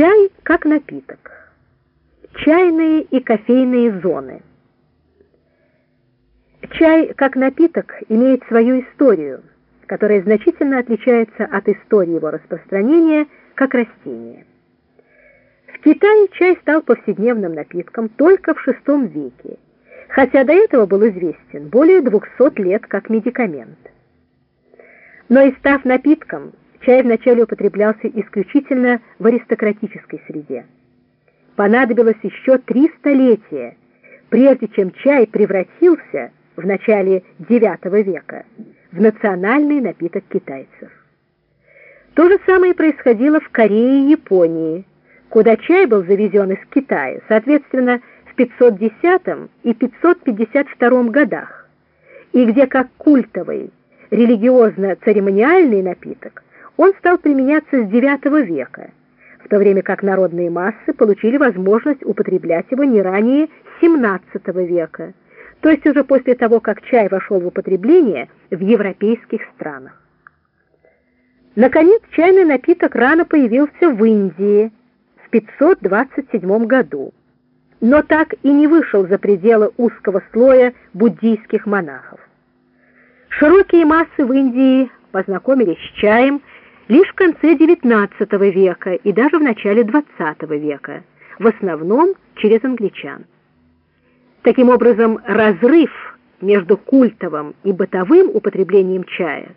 Чай как напиток. Чайные и кофейные зоны. Чай как напиток имеет свою историю, которая значительно отличается от истории его распространения как растения. В Китае чай стал повседневным напитком только в VI веке, хотя до этого был известен более 200 лет как медикамент. Но и став напитком, чай вначале употреблялся исключительно в аристократической среде. Понадобилось еще три столетия, прежде чем чай превратился в начале IX века в национальный напиток китайцев. То же самое происходило в Корее и Японии, куда чай был завезен из Китая, соответственно, в 510 и 552 годах, и где как культовый, религиозно-церемониальный напиток он стал применяться с IX века, в то время как народные массы получили возможность употреблять его не ранее XVII века, то есть уже после того, как чай вошел в употребление в европейских странах. Наконец, чайный напиток рано появился в Индии в 527 году, но так и не вышел за пределы узкого слоя буддийских монахов. Широкие массы в Индии познакомились с чаем лишь в конце XIX века и даже в начале XX века, в основном через англичан. Таким образом, разрыв между культовым и бытовым употреблением чая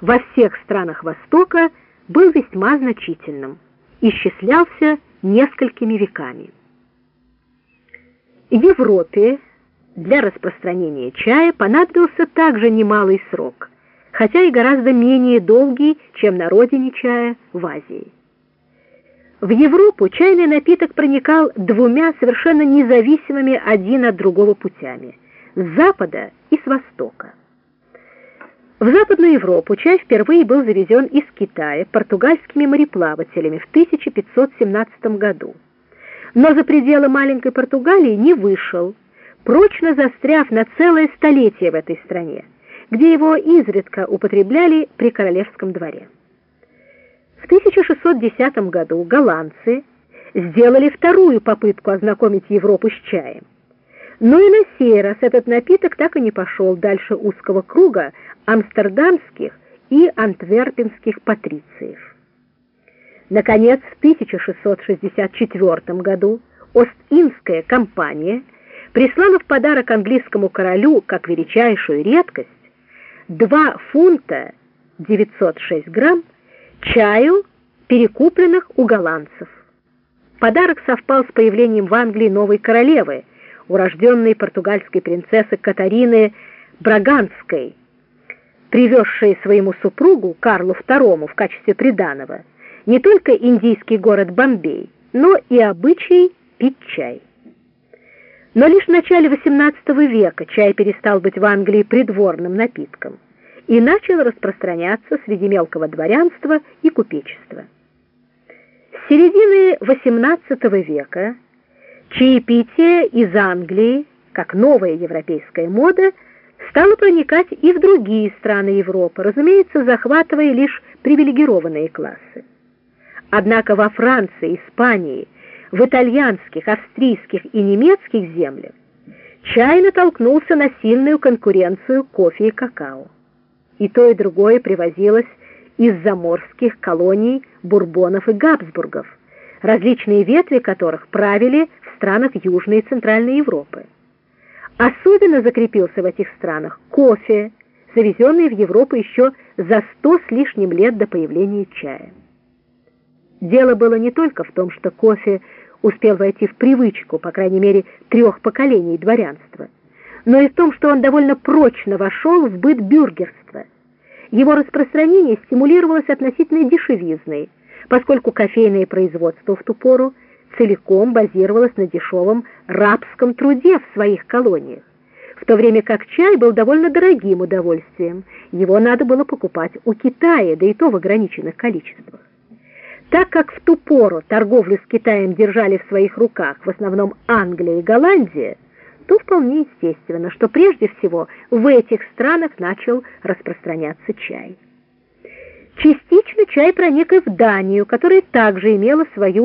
во всех странах Востока был весьма значительным, исчислялся несколькими веками. Европе для распространения чая понадобился также немалый срок, хотя и гораздо менее долгий, чем на родине чая в Азии. В Европу чайный напиток проникал двумя совершенно независимыми один от другого путями – с запада и с востока. В Западную Европу чай впервые был завезен из Китая португальскими мореплавателями в 1517 году, но за пределы маленькой Португалии не вышел, прочно застряв на целое столетие в этой стране, где его изредка употребляли при королевском дворе. В 1610 году голландцы сделали вторую попытку ознакомить Европу с чаем. Но и на сей раз этот напиток так и не пошел дальше узкого круга амстердамских и антверпенских патрициев. Наконец, в 1664 году Ост-Индская компания – прислала в подарок английскому королю, как величайшую редкость, 2 фунта 906 грамм чаю, перекупленных у голландцев. Подарок совпал с появлением в Англии новой королевы, урожденной португальской принцессы Катарины Браганской, привезшей своему супругу Карлу II в качестве приданого не только индийский город Бомбей, но и обычай пить чай. Но лишь в начале XVIII века чай перестал быть в Англии придворным напитком и начал распространяться среди мелкого дворянства и купечества. С середины XVIII века чаепитие из Англии, как новая европейская мода, стало проникать и в другие страны Европы, разумеется, захватывая лишь привилегированные классы. Однако во Франции, Испании, в итальянских, австрийских и немецких землях чай натолкнулся на сильную конкуренцию кофе и какао. И то, и другое привозилось из заморских колоний бурбонов и габсбургов, различные ветви которых правили в странах Южной и Центральной Европы. Особенно закрепился в этих странах кофе, завезенный в Европу еще за сто с лишним лет до появления чая. Дело было не только в том, что кофе успел войти в привычку, по крайней мере, трех поколений дворянства, но и в том, что он довольно прочно вошел в быт бюргерства. Его распространение стимулировалось относительно дешевизной, поскольку кофейное производство в ту пору целиком базировалось на дешевом рабском труде в своих колониях, в то время как чай был довольно дорогим удовольствием, его надо было покупать у Китая, да и то в ограниченных количествах. Так как в ту пору торговлю с Китаем держали в своих руках в основном Англия и Голландия, то вполне естественно, что прежде всего в этих странах начал распространяться чай. Частично чай проник и в Данию, которая также имела свою